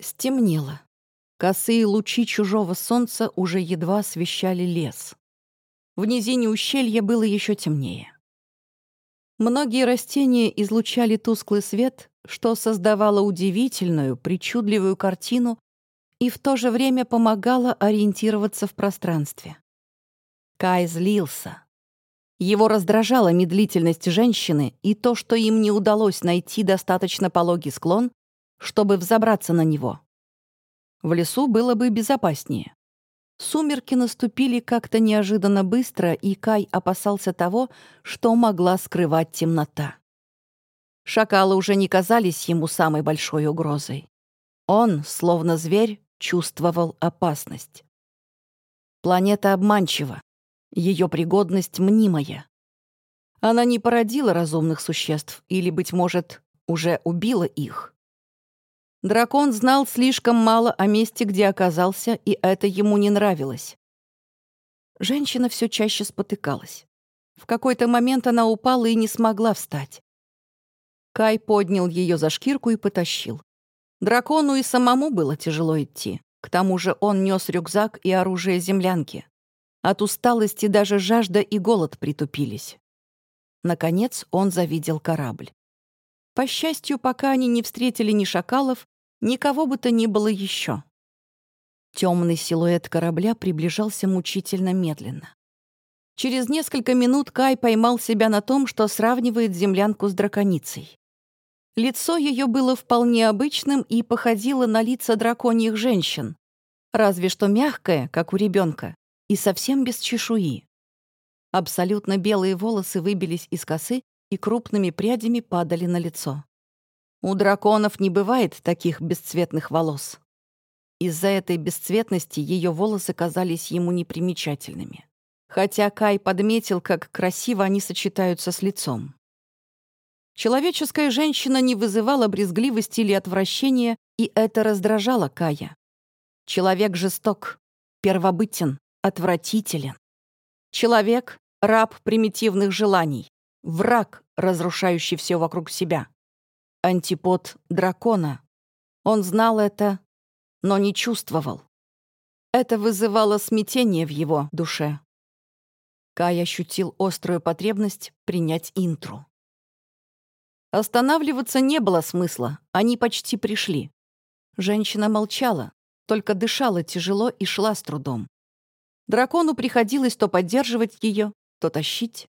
Стемнело. Косые лучи чужого солнца уже едва освещали лес. В низине ущелья было еще темнее. Многие растения излучали тусклый свет, что создавало удивительную, причудливую картину и в то же время помогало ориентироваться в пространстве. Кай злился. Его раздражала медлительность женщины и то, что им не удалось найти достаточно пологий склон, чтобы взобраться на него. В лесу было бы безопаснее. Сумерки наступили как-то неожиданно быстро, и Кай опасался того, что могла скрывать темнота. Шакалы уже не казались ему самой большой угрозой. Он, словно зверь, чувствовал опасность. Планета обманчива, ее пригодность мнимая. Она не породила разумных существ или, быть может, уже убила их. Дракон знал слишком мало о месте, где оказался, и это ему не нравилось. Женщина все чаще спотыкалась. В какой-то момент она упала и не смогла встать. Кай поднял ее за шкирку и потащил. Дракону и самому было тяжело идти. К тому же он нес рюкзак и оружие землянки. От усталости даже жажда и голод притупились. Наконец он завидел корабль. По счастью, пока они не встретили ни шакалов, никого бы то ни было еще. Темный силуэт корабля приближался мучительно медленно. Через несколько минут Кай поймал себя на том, что сравнивает землянку с драконицей. Лицо ее было вполне обычным и походило на лица драконьих женщин, разве что мягкое, как у ребенка, и совсем без чешуи. Абсолютно белые волосы выбились из косы и крупными прядями падали на лицо. У драконов не бывает таких бесцветных волос. Из-за этой бесцветности ее волосы казались ему непримечательными. Хотя Кай подметил, как красиво они сочетаются с лицом. Человеческая женщина не вызывала брезгливости или отвращения, и это раздражало Кая. Человек жесток, первобытен, отвратителен. Человек — раб примитивных желаний. Враг, разрушающий все вокруг себя. Антипод дракона. Он знал это, но не чувствовал. Это вызывало смятение в его душе. Кай ощутил острую потребность принять интру. Останавливаться не было смысла, они почти пришли. Женщина молчала, только дышала тяжело и шла с трудом. Дракону приходилось то поддерживать ее, то тащить.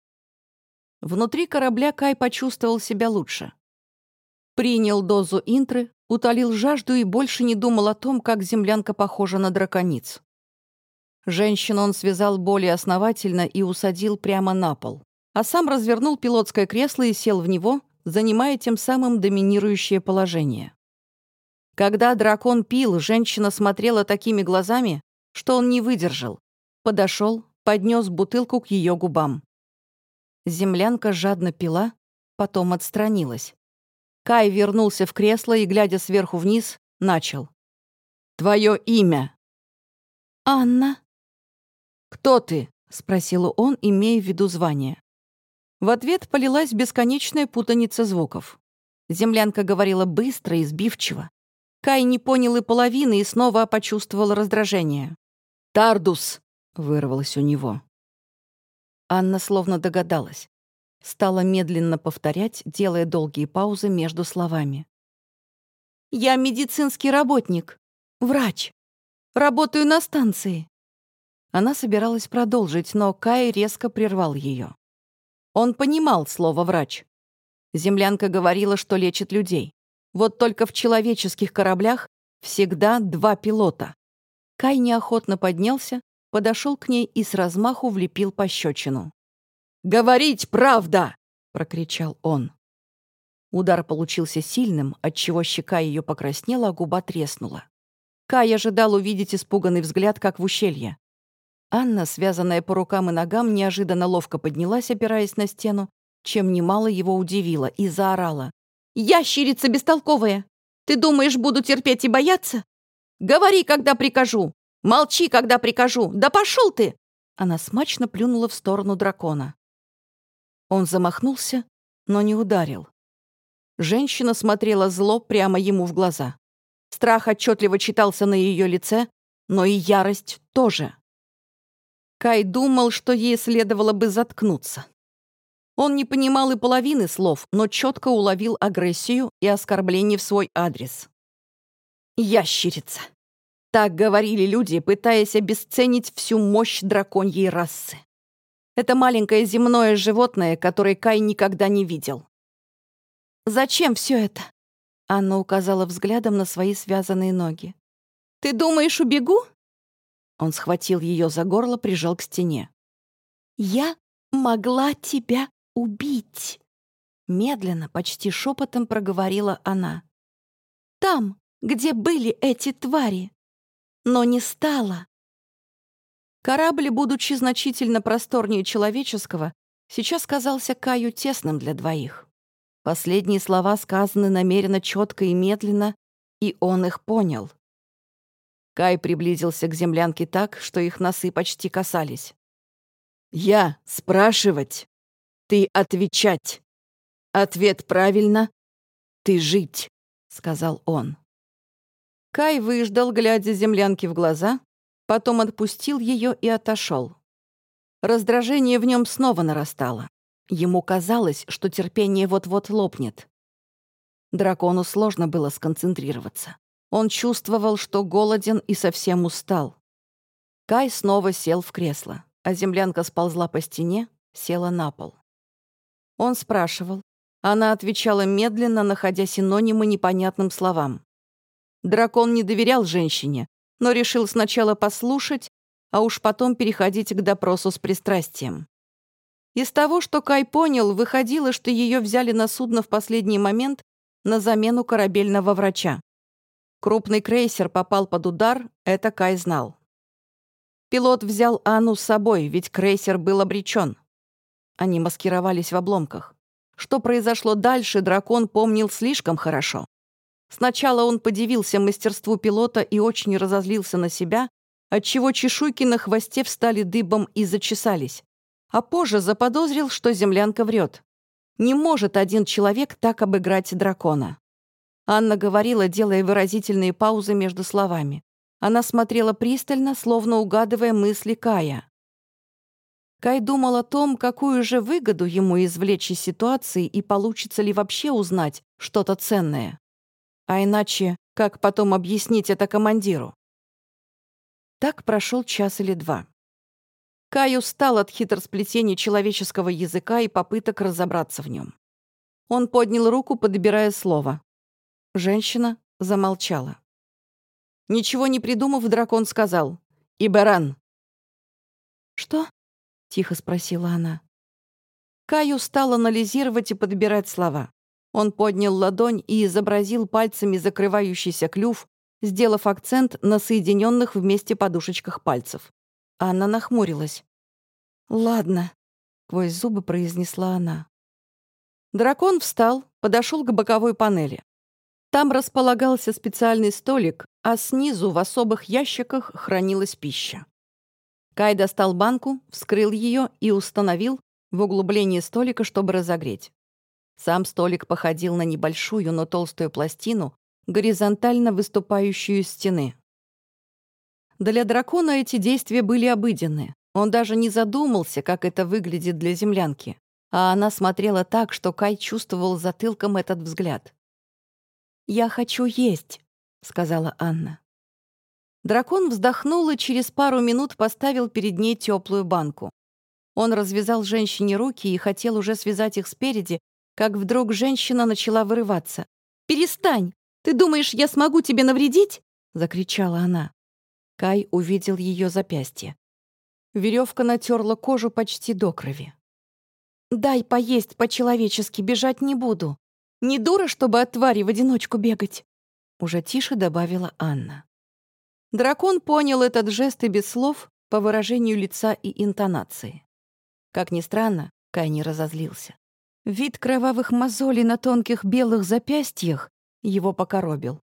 Внутри корабля Кай почувствовал себя лучше. Принял дозу интры, утолил жажду и больше не думал о том, как землянка похожа на дракониц. Женщину он связал более основательно и усадил прямо на пол, а сам развернул пилотское кресло и сел в него, занимая тем самым доминирующее положение. Когда дракон пил, женщина смотрела такими глазами, что он не выдержал. Подошел, поднес бутылку к ее губам. Землянка жадно пила, потом отстранилась. Кай вернулся в кресло и, глядя сверху вниз, начал. «Твое имя?» «Анна». «Кто ты?» — спросил он, имея в виду звание. В ответ полилась бесконечная путаница звуков. Землянка говорила быстро и сбивчиво. Кай не понял и половины и снова почувствовал раздражение. «Тардус!» — вырвалось у него. Анна словно догадалась. Стала медленно повторять, делая долгие паузы между словами. «Я медицинский работник. Врач. Работаю на станции». Она собиралась продолжить, но Кай резко прервал ее. Он понимал слово «врач». Землянка говорила, что лечит людей. Вот только в человеческих кораблях всегда два пилота. Кай неохотно поднялся, подошел к ней и с размаху влепил пощечину. «Говорить правда!» — прокричал он. Удар получился сильным, отчего щека ее покраснела, а губа треснула. Кай ожидал увидеть испуганный взгляд, как в ущелье. Анна, связанная по рукам и ногам, неожиданно ловко поднялась, опираясь на стену, чем немало его удивило, и заорала. «Ящерица бестолковая! Ты думаешь, буду терпеть и бояться? Говори, когда прикажу! Молчи, когда прикажу! Да пошел ты!» Она смачно плюнула в сторону дракона. Он замахнулся, но не ударил. Женщина смотрела зло прямо ему в глаза. Страх отчетливо читался на ее лице, но и ярость тоже. Кай думал, что ей следовало бы заткнуться. Он не понимал и половины слов, но четко уловил агрессию и оскорбление в свой адрес. «Ящерица!» Так говорили люди, пытаясь обесценить всю мощь драконьей расы. Это маленькое земное животное, которое Кай никогда не видел. «Зачем все это?» Анна указала взглядом на свои связанные ноги. «Ты думаешь, убегу?» Он схватил ее за горло, прижал к стене. «Я могла тебя убить!» Медленно, почти шепотом проговорила она. «Там, где были эти твари, но не стало». Корабль, будучи значительно просторнее человеческого, сейчас казался Каю тесным для двоих. Последние слова сказаны намеренно четко и медленно, и он их понял. Кай приблизился к землянке так, что их носы почти касались. «Я спрашивать, ты отвечать. Ответ правильно, ты жить», — сказал он. Кай выждал, глядя землянке в глаза, потом отпустил ее и отошел. Раздражение в нем снова нарастало. Ему казалось, что терпение вот-вот лопнет. Дракону сложно было сконцентрироваться. Он чувствовал, что голоден и совсем устал. Кай снова сел в кресло, а землянка сползла по стене, села на пол. Он спрашивал. Она отвечала медленно, находя синонимы непонятным словам. Дракон не доверял женщине, но решил сначала послушать, а уж потом переходить к допросу с пристрастием. Из того, что Кай понял, выходило, что ее взяли на судно в последний момент на замену корабельного врача. Крупный крейсер попал под удар, это Кай знал. Пилот взял Анну с собой, ведь крейсер был обречен. Они маскировались в обломках. Что произошло дальше, дракон помнил слишком хорошо. Сначала он подивился мастерству пилота и очень разозлился на себя, отчего чешуйки на хвосте встали дыбом и зачесались. А позже заподозрил, что землянка врет. Не может один человек так обыграть дракона. Анна говорила, делая выразительные паузы между словами. Она смотрела пристально, словно угадывая мысли Кая. Кай думал о том, какую же выгоду ему извлечь из ситуации и получится ли вообще узнать что-то ценное. А иначе, как потом объяснить это командиру? Так прошел час или два. Кай устал от хитросплетений человеческого языка и попыток разобраться в нем. Он поднял руку, подбирая слово. Женщина замолчала. Ничего не придумав, дракон сказал «Иберан». «Что?» — тихо спросила она. Каю стал анализировать и подбирать слова. Он поднял ладонь и изобразил пальцами закрывающийся клюв, сделав акцент на соединенных вместе подушечках пальцев. Анна нахмурилась. «Ладно», — сквозь зубы произнесла она. Дракон встал, подошел к боковой панели. Там располагался специальный столик, а снизу в особых ящиках хранилась пища. Кай достал банку, вскрыл ее и установил в углублении столика, чтобы разогреть. Сам столик походил на небольшую, но толстую пластину, горизонтально выступающую из стены. Для дракона эти действия были обыденны. Он даже не задумался, как это выглядит для землянки. А она смотрела так, что Кай чувствовал затылком этот взгляд. «Я хочу есть», — сказала Анна. Дракон вздохнул и через пару минут поставил перед ней теплую банку. Он развязал женщине руки и хотел уже связать их спереди, как вдруг женщина начала вырываться. «Перестань! Ты думаешь, я смогу тебе навредить?» — закричала она. Кай увидел ее запястье. Веревка натерла кожу почти до крови. «Дай поесть по-человечески, бежать не буду. Не дура, чтобы от твари в одиночку бегать», — уже тише добавила Анна. Дракон понял этот жест и без слов по выражению лица и интонации. Как ни странно, Кай не разозлился. Вид кровавых мозолей на тонких белых запястьях его покоробил.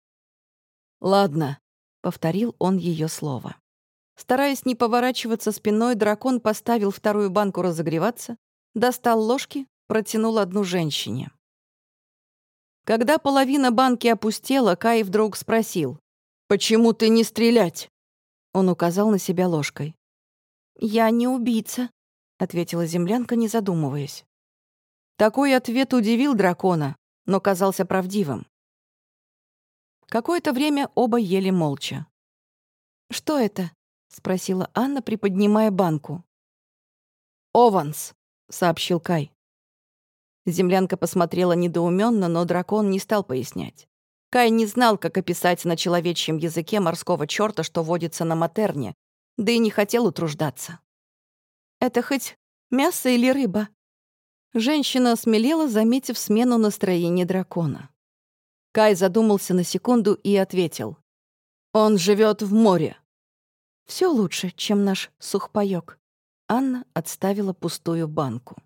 «Ладно», — повторил он ее слово. Стараясь не поворачиваться спиной, дракон поставил вторую банку разогреваться, достал ложки, протянул одну женщине. Когда половина банки опустела, Кай вдруг спросил. «Почему ты не стрелять?» Он указал на себя ложкой. «Я не убийца», — ответила землянка, не задумываясь. Такой ответ удивил дракона, но казался правдивым. Какое-то время оба ели молча. «Что это?» — спросила Анна, приподнимая банку. «Ованс», — сообщил Кай. Землянка посмотрела недоуменно, но дракон не стал пояснять. Кай не знал, как описать на человечьем языке морского черта, что водится на матерне, да и не хотел утруждаться. «Это хоть мясо или рыба?» Женщина осмелела, заметив смену настроения дракона. Кай задумался на секунду и ответил. «Он живет в море». Все лучше, чем наш сухпайок. Анна отставила пустую банку.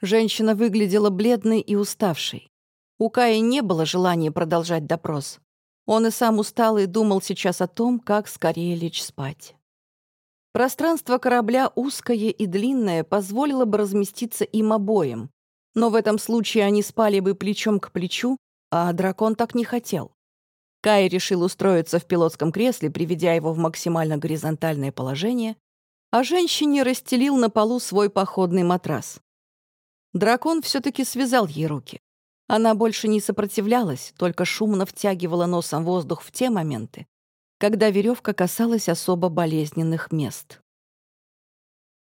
Женщина выглядела бледной и уставшей. У Кая не было желания продолжать допрос. Он и сам устал и думал сейчас о том, как скорее лечь спать. Пространство корабля узкое и длинное позволило бы разместиться им обоим, но в этом случае они спали бы плечом к плечу, а дракон так не хотел. Кай решил устроиться в пилотском кресле, приведя его в максимально горизонтальное положение, а женщине расстелил на полу свой походный матрас. Дракон все-таки связал ей руки. Она больше не сопротивлялась, только шумно втягивала носом воздух в те моменты, когда веревка касалась особо болезненных мест.